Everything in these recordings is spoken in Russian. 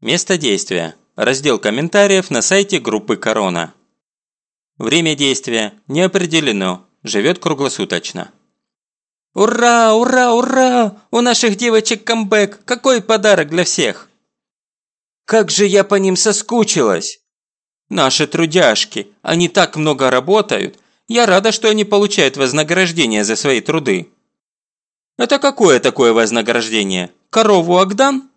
Место действия. Раздел комментариев на сайте группы Корона. Время действия не определено, живет круглосуточно. Ура, ура, ура! У наших девочек камбэк! Какой подарок для всех! Как же я по ним соскучилась! Наши трудяшки, они так много работают. Я рада, что они получают вознаграждение за свои труды. Это какое такое вознаграждение? Корову Агдан?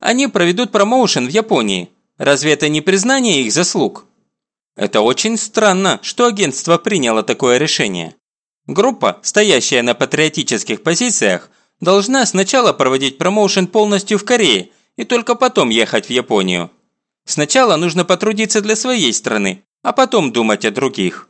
Они проведут промоушен в Японии. Разве это не признание их заслуг? Это очень странно, что агентство приняло такое решение. Группа, стоящая на патриотических позициях, должна сначала проводить промоушен полностью в Корее и только потом ехать в Японию. Сначала нужно потрудиться для своей страны, а потом думать о других.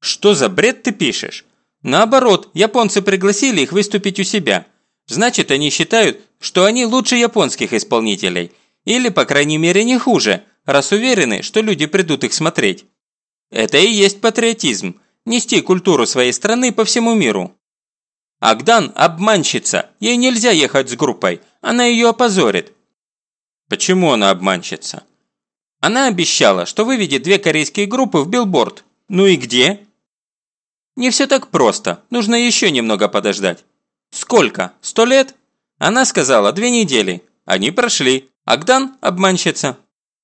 Что за бред ты пишешь? Наоборот, японцы пригласили их выступить у себя. Значит, они считают, что они лучше японских исполнителей. Или, по крайней мере, не хуже, раз уверены, что люди придут их смотреть. Это и есть патриотизм – нести культуру своей страны по всему миру. Агдан – обманщица, ей нельзя ехать с группой, она ее опозорит. Почему она обманщица? Она обещала, что выведет две корейские группы в билборд. Ну и где? Не все так просто, нужно еще немного подождать. Сколько? Сто лет? Она сказала, две недели. Они прошли. Агдан – обманщица.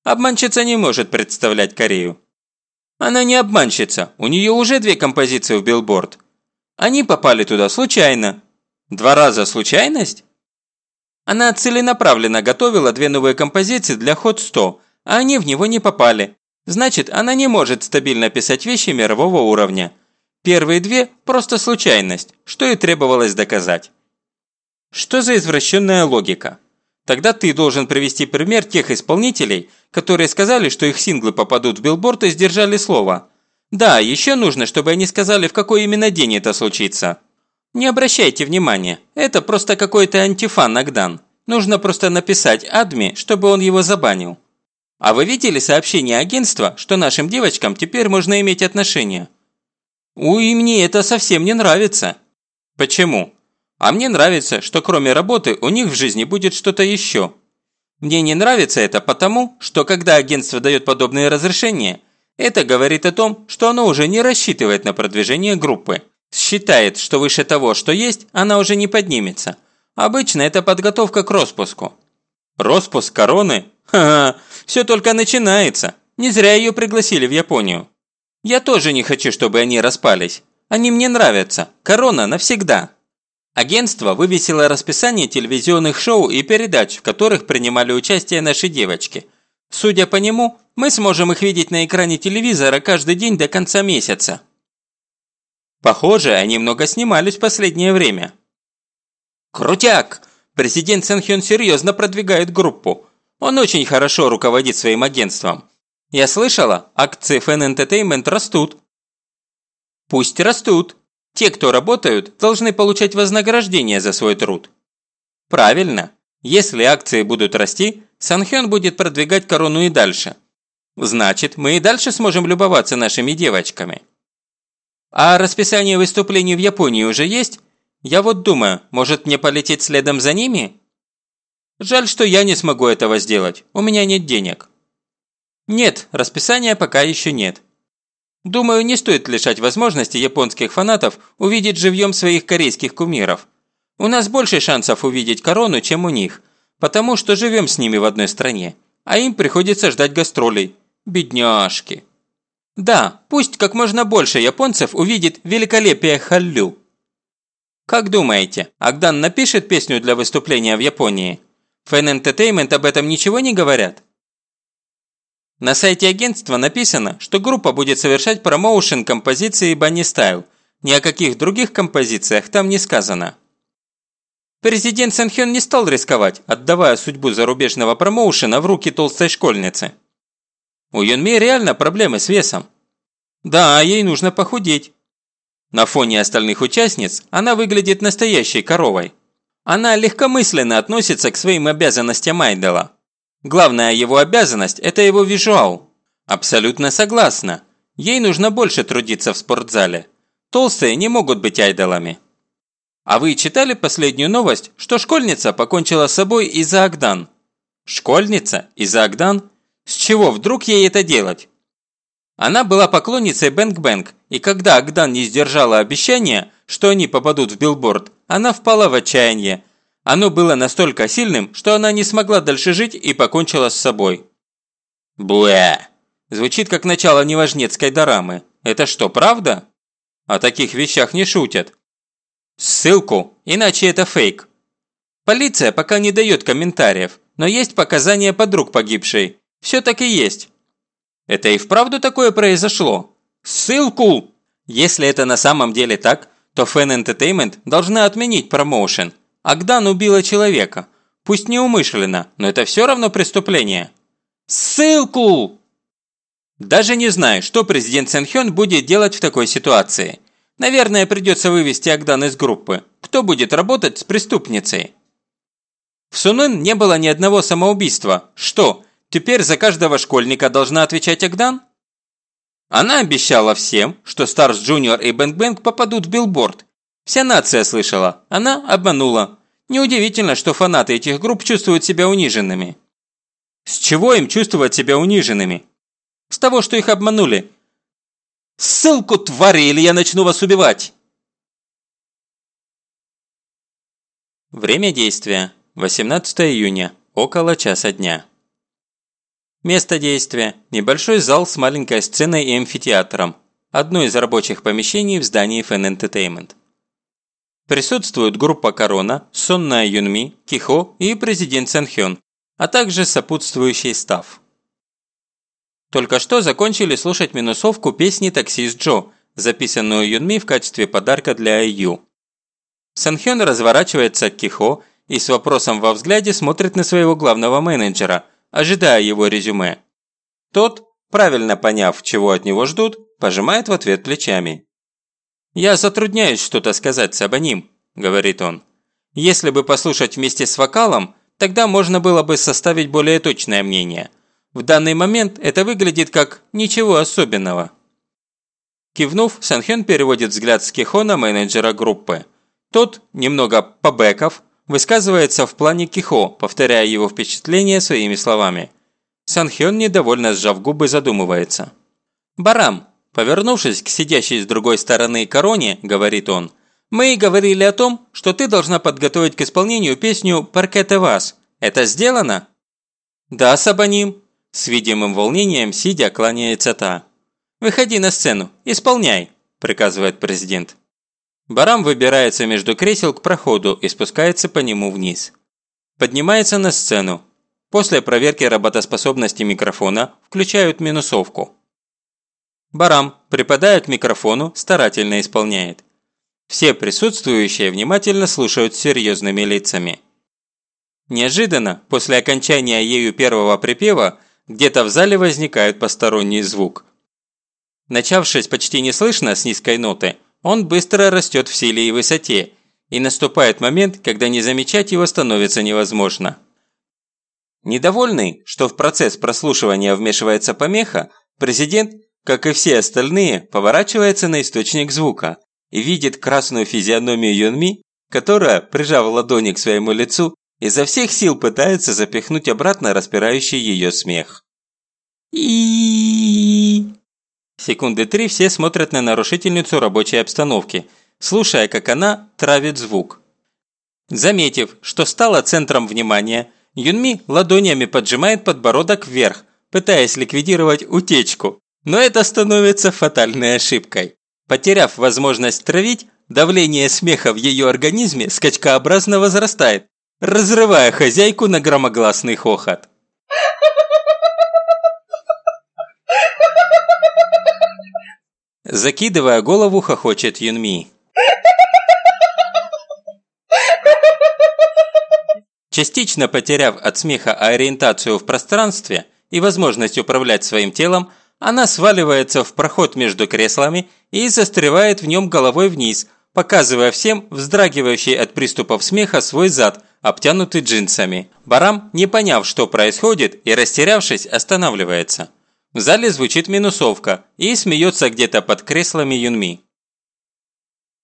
Обманщица не может представлять Корею. Она не обманщица, у нее уже две композиции в билборд. Они попали туда случайно. Два раза случайность? Она целенаправленно готовила две новые композиции для Hot 100, а они в него не попали. Значит, она не может стабильно писать вещи мирового уровня. Первые две – просто случайность, что и требовалось доказать. Что за извращенная логика? Тогда ты должен привести пример тех исполнителей, которые сказали, что их синглы попадут в билборд и сдержали слово. Да, еще нужно, чтобы они сказали, в какой именно день это случится. Не обращайте внимания, это просто какой-то антифан Нагдан. Нужно просто написать Адми, чтобы он его забанил. А вы видели сообщение агентства, что нашим девочкам теперь можно иметь отношения? Уй, мне это совсем не нравится. Почему? А мне нравится, что кроме работы у них в жизни будет что-то еще. Мне не нравится это потому, что когда агентство дает подобные разрешения, это говорит о том, что оно уже не рассчитывает на продвижение группы. Считает, что выше того, что есть, она уже не поднимется. Обычно это подготовка к распуску. Роспуск короны? Ха-ха, все только начинается. Не зря ее пригласили в Японию. Я тоже не хочу, чтобы они распались. Они мне нравятся. Корона навсегда. Агентство вывесило расписание телевизионных шоу и передач, в которых принимали участие наши девочки. Судя по нему, мы сможем их видеть на экране телевизора каждый день до конца месяца. Похоже, они много снимались в последнее время. Крутяк! Президент Сэнхён серьезно продвигает группу. Он очень хорошо руководит своим агентством. Я слышала, акции Fan Entertainment растут. Пусть растут. Те, кто работают, должны получать вознаграждение за свой труд. Правильно. Если акции будут расти, Санхён будет продвигать корону и дальше. Значит, мы и дальше сможем любоваться нашими девочками. А расписание выступлений в Японии уже есть? Я вот думаю, может мне полететь следом за ними? Жаль, что я не смогу этого сделать, у меня нет денег. Нет, расписания пока еще нет. Думаю, не стоит лишать возможности японских фанатов увидеть живьем своих корейских кумиров. У нас больше шансов увидеть корону, чем у них, потому что живем с ними в одной стране, а им приходится ждать гастролей. Бедняжки. Да, пусть как можно больше японцев увидит великолепие Халлю. Как думаете, Агдан напишет песню для выступления в Японии? Fan Entertainment об этом ничего не говорят? На сайте агентства написано, что группа будет совершать промоушен композиции Bunny Style. Ни о каких других композициях там не сказано. Президент Сэнхён не стал рисковать, отдавая судьбу зарубежного промоушена в руки толстой школьницы. У Юнми реально проблемы с весом. Да, ей нужно похудеть. На фоне остальных участниц она выглядит настоящей коровой. Она легкомысленно относится к своим обязанностям айдола. Главная его обязанность – это его визуал. Абсолютно согласна. Ей нужно больше трудиться в спортзале. Толстые не могут быть айдолами. А вы читали последнюю новость, что школьница покончила с собой из-за Агдан? Школьница? Из-за Агдан? С чего вдруг ей это делать? Она была поклонницей Бэнк-Бэнк, и когда Агдан не сдержала обещания, что они попадут в билборд, она впала в отчаяние. Оно было настолько сильным, что она не смогла дальше жить и покончила с собой. Блэ! Звучит как начало неважнецкой дорамы. Это что, правда? О таких вещах не шутят. Ссылку, иначе это фейк. Полиция пока не дает комментариев, но есть показания подруг погибшей. Все так и есть. Это и вправду такое произошло? Ссылку! Если это на самом деле так, то Fan Entertainment должна отменить промоушен. Агдан убила человека. Пусть неумышленно, но это все равно преступление. Ссылку! Даже не знаю, что президент Сэнхён будет делать в такой ситуации. Наверное, придется вывести Агдан из группы. Кто будет работать с преступницей? В Сунын не было ни одного самоубийства. Что, теперь за каждого школьника должна отвечать Агдан? Она обещала всем, что Старс Джуниор и Бэнк Бэнк попадут в билборд. Вся нация слышала, она обманула. Неудивительно, что фанаты этих групп чувствуют себя униженными. С чего им чувствовать себя униженными? С того, что их обманули. Ссылку, твари, или я начну вас убивать! Время действия. 18 июня. Около часа дня. Место действия – небольшой зал с маленькой сценой и амфитеатром, одно из рабочих помещений в здании Fan Entertainment. Присутствуют группа Корона, Сонная Юнми, Кихо и президент Сэнхён, а также сопутствующий став. Только что закончили слушать минусовку песни «Таксист Джо», записанную Юнми в качестве подарка для Аю. Сэнхён разворачивается к Кихо и с вопросом во взгляде смотрит на своего главного менеджера – ожидая его резюме. Тот, правильно поняв, чего от него ждут, пожимает в ответ плечами. «Я затрудняюсь что-то сказать Сабаним», – говорит он. «Если бы послушать вместе с вокалом, тогда можно было бы составить более точное мнение. В данный момент это выглядит как «ничего особенного». Кивнув, Санхён переводит взгляд с Кихо на менеджера группы. Тот, немного побеков, высказывается в плане Кихо, повторяя его впечатление своими словами. Санхён, недовольно сжав губы, задумывается. «Барам!» Повернувшись к сидящей с другой стороны короне, говорит он, «Мы говорили о том, что ты должна подготовить к исполнению песню «Паркет вас». Это сделано?» «Да, Сабаним», – с видимым волнением сидя кланяется та. «Выходи на сцену, исполняй», – приказывает президент. Барам выбирается между кресел к проходу и спускается по нему вниз. Поднимается на сцену. После проверки работоспособности микрофона включают минусовку. Барам, припадая к микрофону, старательно исполняет. Все присутствующие внимательно слушают с серьезными лицами. Неожиданно, после окончания ею первого припева, где-то в зале возникает посторонний звук. Начавшись почти неслышно с низкой ноты, он быстро растет в силе и высоте, и наступает момент, когда не замечать его становится невозможно. Недовольный, что в процесс прослушивания вмешивается помеха, президент, как и все остальные, поворачивается на источник звука и видит красную физиономию Юнми, которая, прижав ладони к своему лицу, изо всех сил пытается запихнуть обратно распирающий ее смех. И Секунды три все смотрят на нарушительницу рабочей обстановки, слушая, как она травит звук. Заметив, что стала центром внимания, Юнми ладонями поджимает подбородок вверх, пытаясь ликвидировать утечку. Но это становится фатальной ошибкой. Потеряв возможность травить, давление смеха в ее организме скачкообразно возрастает, разрывая хозяйку на громогласный хохот. Закидывая голову, хохочет Юнми. Частично потеряв от смеха ориентацию в пространстве и возможность управлять своим телом, она сваливается в проход между креслами и застревает в нем головой вниз, показывая всем вздрагивающий от приступов смеха свой зад, обтянутый джинсами. Барам, не поняв, что происходит, и растерявшись, останавливается. В зале звучит минусовка и смеется где-то под креслами Юнми.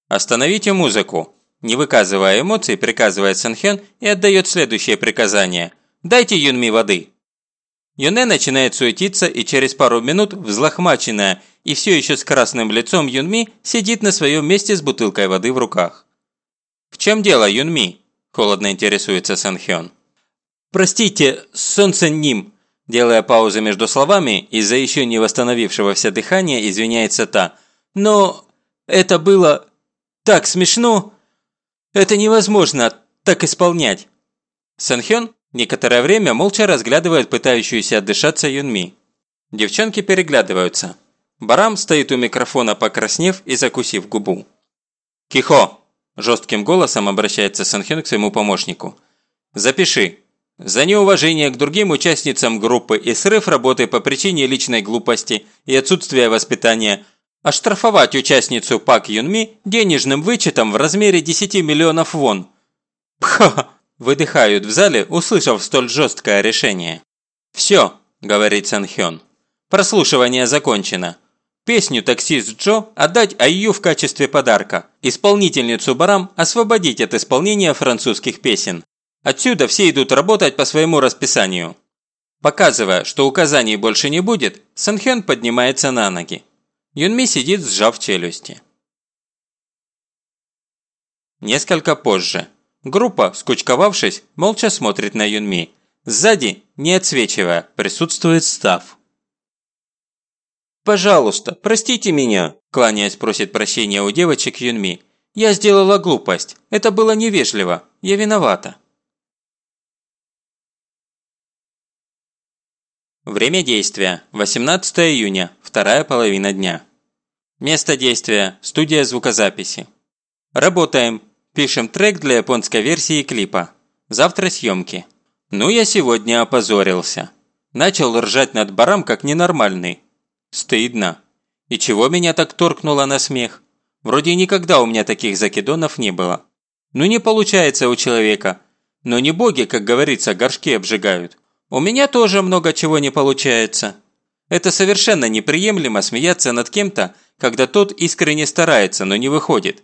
«Остановите музыку!» Не выказывая эмоций, приказывает Санхён и отдает следующее приказание. Дайте Юнми воды». Юне начинает суетиться и через пару минут взлохмаченная и все еще с красным лицом Юнми сидит на своем месте с бутылкой воды в руках. «В чем дело, Юнми?» – холодно интересуется Санхён. «Простите, солнце ним!» Делая паузы между словами, из-за еще не восстановившегося дыхания извиняется та. «Но это было так смешно! Это невозможно так исполнять!» Санхён некоторое время молча разглядывает пытающуюся отдышаться Юнми. Девчонки переглядываются. Барам стоит у микрофона, покраснев и закусив губу. «Кихо!» – жестким голосом обращается Санхён к своему помощнику. «Запиши. За неуважение к другим участницам группы и срыв работы по причине личной глупости и отсутствия воспитания оштрафовать участницу Пак Юнми денежным вычетом в размере 10 миллионов вон. Пха! Выдыхают в зале, услышав столь жесткое решение. «Все», – говорит Санхён. «Прослушивание закончено. Песню «Таксист Джо» отдать Айю в качестве подарка. Исполнительницу Барам освободить от исполнения французских песен. Отсюда все идут работать по своему расписанию. Показывая, что указаний больше не будет, Санхён поднимается на ноги. Юнми сидит, сжав челюсти. Несколько позже. Группа, скучковавшись, молча смотрит на Юнми. Сзади, не отсвечивая, присутствует Став. «Пожалуйста, простите меня», – кланяясь просит прощения у девочек Юнми. «Я сделала глупость. Это было невежливо. Я виновата». Время действия – 18 июня, вторая половина дня. Место действия – студия звукозаписи. Работаем. Пишем трек для японской версии клипа. Завтра съемки. Ну я сегодня опозорился. Начал ржать над баром как ненормальный. Стыдно. И чего меня так торкнуло на смех? Вроде никогда у меня таких закидонов не было. Ну не получается у человека. Но не боги, как говорится, горшки обжигают. У меня тоже много чего не получается. Это совершенно неприемлемо смеяться над кем-то, когда тот искренне старается, но не выходит.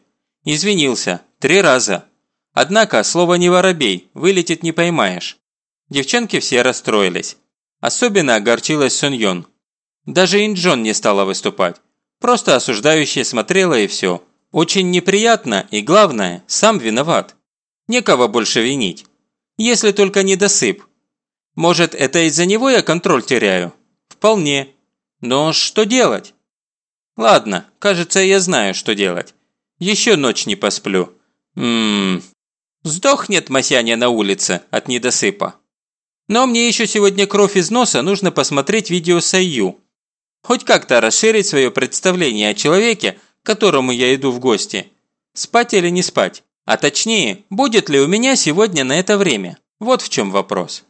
Извинился. Три раза. Однако, слово «не воробей» вылетит не поймаешь. Девчонки все расстроились. Особенно огорчилась Суньон. Даже Инджон не стала выступать. Просто осуждающая смотрела и все. Очень неприятно и, главное, сам виноват. Некого больше винить. Если только не досып. Может, это из-за него я контроль теряю? Вполне. Но что делать? Ладно, кажется, я знаю, что делать. Еще ночь не посплю. Ммм... Сдохнет Масяня на улице от недосыпа. Но мне еще сегодня кровь из носа нужно посмотреть видео Сайю. Хоть как-то расширить свое представление о человеке, к которому я иду в гости. Спать или не спать? А точнее, будет ли у меня сегодня на это время? Вот в чем вопрос.